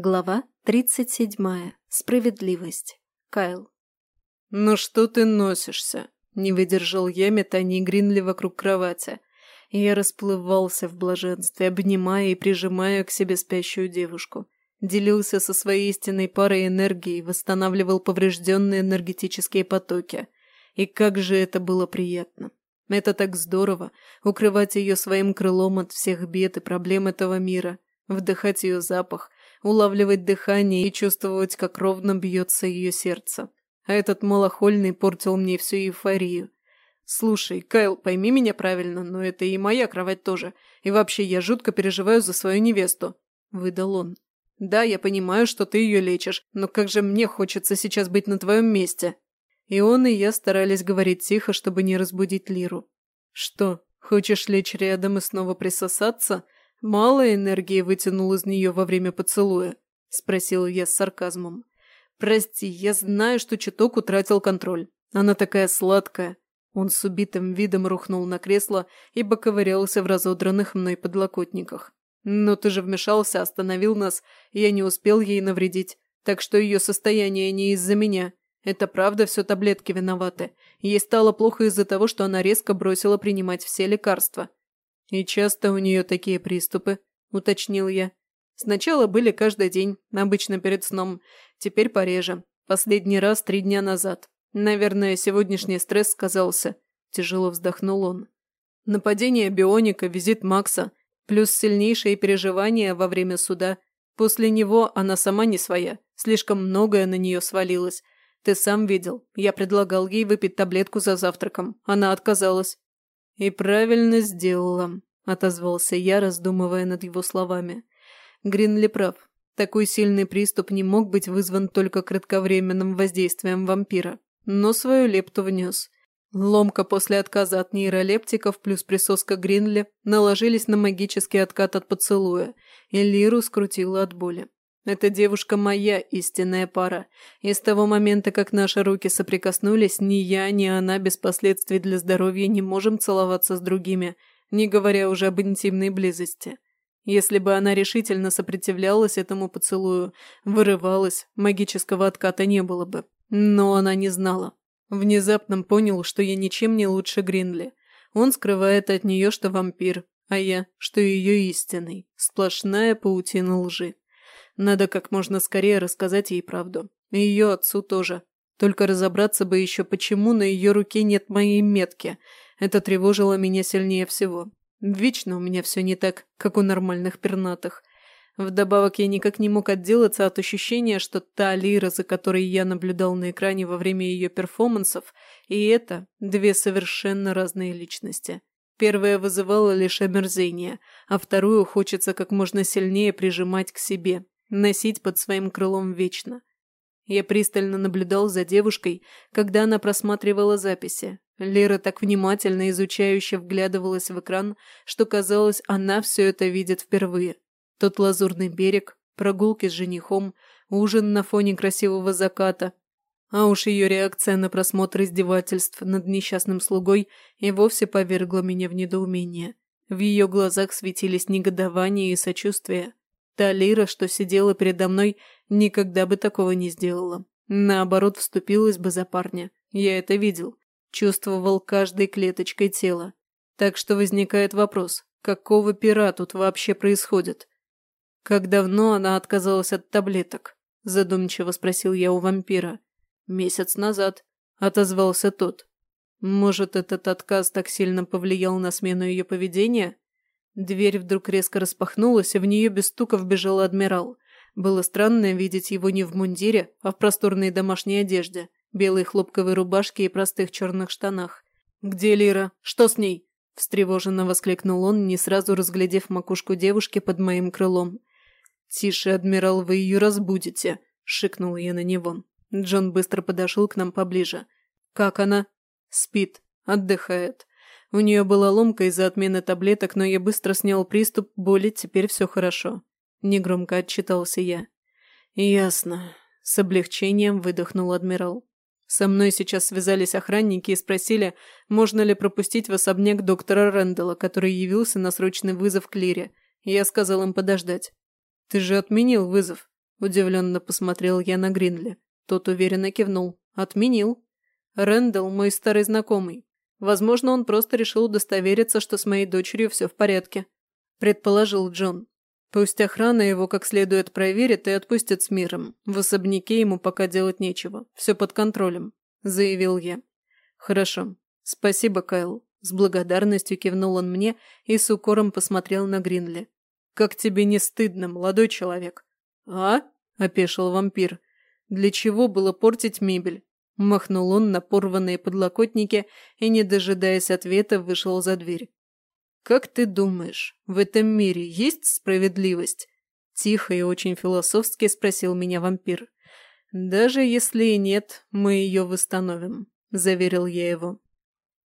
Глава 37. Справедливость. Кайл. «Ну что ты носишься?» – не выдержал я метаний Гринли вокруг кровати. Я расплывался в блаженстве, обнимая и прижимая к себе спящую девушку. Делился со своей истинной парой энергией, восстанавливал поврежденные энергетические потоки. И как же это было приятно. Это так здорово – укрывать ее своим крылом от всех бед и проблем этого мира, вдыхать ее запах – улавливать дыхание и чувствовать, как ровно бьется ее сердце. А этот малохольный портил мне всю эйфорию. «Слушай, Кайл, пойми меня правильно, но это и моя кровать тоже. И вообще, я жутко переживаю за свою невесту», – выдал он. «Да, я понимаю, что ты ее лечишь, но как же мне хочется сейчас быть на твоем месте». И он, и я старались говорить тихо, чтобы не разбудить Лиру. «Что, хочешь лечь рядом и снова присосаться?» «Мало энергии вытянул из нее во время поцелуя?» – спросила я с сарказмом. «Прости, я знаю, что чуток утратил контроль. Она такая сладкая». Он с убитым видом рухнул на кресло и поковырялся в разодранных мной подлокотниках. «Но ты же вмешался, остановил нас, я не успел ей навредить, так что ее состояние не из-за меня. Это правда все таблетки виноваты. Ей стало плохо из-за того, что она резко бросила принимать все лекарства. «И часто у нее такие приступы», – уточнил я. «Сначала были каждый день, обычно перед сном, теперь пореже. Последний раз три дня назад. Наверное, сегодняшний стресс сказался», – тяжело вздохнул он. «Нападение бионика, визит Макса, плюс сильнейшие переживания во время суда. После него она сама не своя, слишком многое на нее свалилось. Ты сам видел, я предлагал ей выпить таблетку за завтраком, она отказалась. «И правильно сделала», – отозвался я, раздумывая над его словами. Гринли прав. Такой сильный приступ не мог быть вызван только кратковременным воздействием вампира, но свою лепту внес. Ломка после отказа от нейролептиков плюс присоска Гринли наложились на магический откат от поцелуя, и Лиру скрутила от боли. Эта девушка моя истинная пара, и с того момента, как наши руки соприкоснулись, ни я, ни она без последствий для здоровья не можем целоваться с другими, не говоря уже об интимной близости. Если бы она решительно сопротивлялась этому поцелую, вырывалась, магического отката не было бы. Но она не знала. Внезапно понял, что я ничем не лучше Гринли. Он скрывает от нее, что вампир, а я, что ее истинный. Сплошная паутина лжи. Надо как можно скорее рассказать ей правду. И ее отцу тоже. Только разобраться бы еще, почему на ее руке нет моей метки. Это тревожило меня сильнее всего. Вечно у меня все не так, как у нормальных пернатых. Вдобавок я никак не мог отделаться от ощущения, что та Лира, за которой я наблюдал на экране во время ее перформансов, и это две совершенно разные личности. Первая вызывала лишь омерзение, а вторую хочется как можно сильнее прижимать к себе, носить под своим крылом вечно. Я пристально наблюдал за девушкой, когда она просматривала записи. Лера так внимательно изучающе вглядывалась в экран, что казалось, она все это видит впервые. Тот лазурный берег, прогулки с женихом, ужин на фоне красивого заката. А уж ее реакция на просмотр издевательств над несчастным слугой и вовсе повергла меня в недоумение. В ее глазах светились негодование и сочувствие. Та Лира, что сидела передо мной, никогда бы такого не сделала. Наоборот, вступилась бы за парня. Я это видел. Чувствовал каждой клеточкой тела. Так что возникает вопрос, какого пера тут вообще происходит? Как давно она отказалась от таблеток? Задумчиво спросил я у вампира. Месяц назад, отозвался тот. Может, этот отказ так сильно повлиял на смену ее поведения? Дверь вдруг резко распахнулась, и в нее без стука вбежал адмирал. Было странно видеть его не в мундире, а в просторной домашней одежде, белой хлопковой рубашке и простых черных штанах. «Где Лира? Что с ней?» – встревоженно воскликнул он, не сразу разглядев макушку девушки под моим крылом. «Тише, адмирал, вы ее разбудите», – шикнул я на него. Джон быстро подошел к нам поближе. «Как она?» «Спит. Отдыхает. У нее была ломка из-за отмены таблеток, но я быстро снял приступ боли, теперь все хорошо. Негромко отчитался я. «Ясно». С облегчением выдохнул адмирал. Со мной сейчас связались охранники и спросили, можно ли пропустить в особняк доктора Рэндалла, который явился на срочный вызов к Лире. Я сказал им подождать. «Ты же отменил вызов», Удивленно посмотрел я на Гринли. Тот уверенно кивнул. Отменил. Рэндалл мой старый знакомый. Возможно, он просто решил удостовериться, что с моей дочерью все в порядке. Предположил Джон. Пусть охрана его как следует проверит и отпустит с миром. В особняке ему пока делать нечего. Все под контролем. Заявил я. Хорошо. Спасибо, Кайл. С благодарностью кивнул он мне и с укором посмотрел на Гринли. «Как тебе не стыдно, молодой человек?» «А?» – опешил вампир. «Для чего было портить мебель?» Махнул он на порванные подлокотники и, не дожидаясь ответа, вышел за дверь. «Как ты думаешь, в этом мире есть справедливость?» Тихо и очень философски спросил меня вампир. «Даже если и нет, мы ее восстановим», – заверил я его.